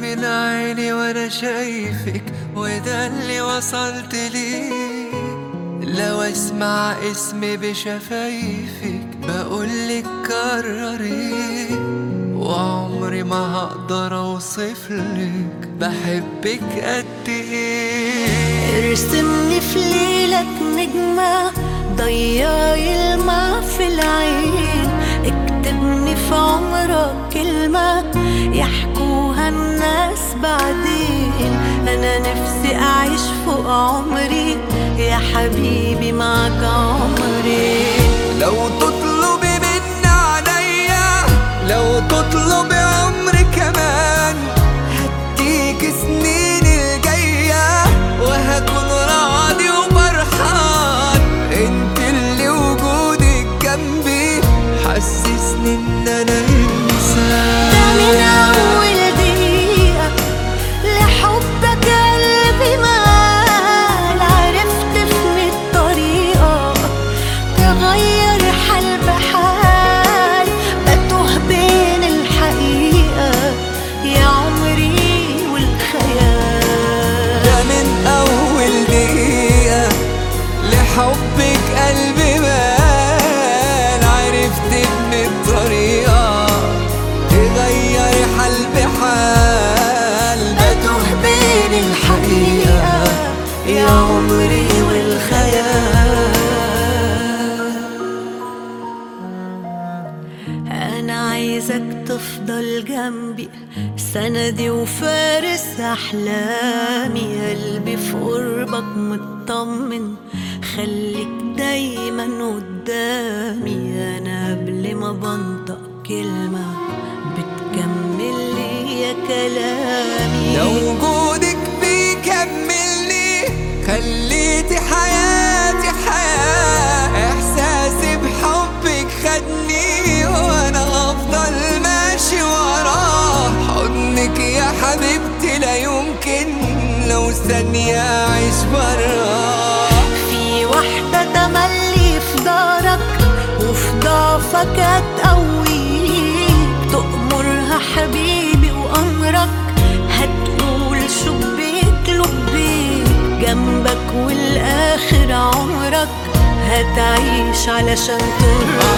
من عيني وأنا شايفك وده اللي وصلت ليه لو أسمع اسمي بشفايفك بقولك كرري وعمري ما هقدر اوصفلك بحبك قد إيه. ارسمني في ليلك نجمة ضيعي الماء في العين اكتبني في عمرك كلمة الناس أنا نفسي أعيش فوق عمري. يا حبيبي معك عمري. لو تطلبي من عليا لو تطلبي عمري كمان هديك سنين الجاية وهكون راضي وفرحان. انت اللي وجودك جنبي حسسني إن أنا لحبك قلبي مال. عرفت إن الطريقة تغير حال. بحال بتوه بين الحقيقة يا عمري أنا عايزك تفضل جنبي سندي وفارس أحلامي. قلبي في قربك مطمن. خليك دايما قدامي. أنا قبل ما بنطق كلمة بتكمل لي كلامي. لو وجودك بيكملني خليتي حياتي حياة. إحساسي بحبك خدني وأنا هفضل ماشي وراه. حضنك يا حبيبتي لا يمكن لو ثانية ضعفك هتقويك تأمرها حبيبي وأمرك. هتقول شبيك لبيك جنبك والآخر عمرك. هتعيش علشان ترضيك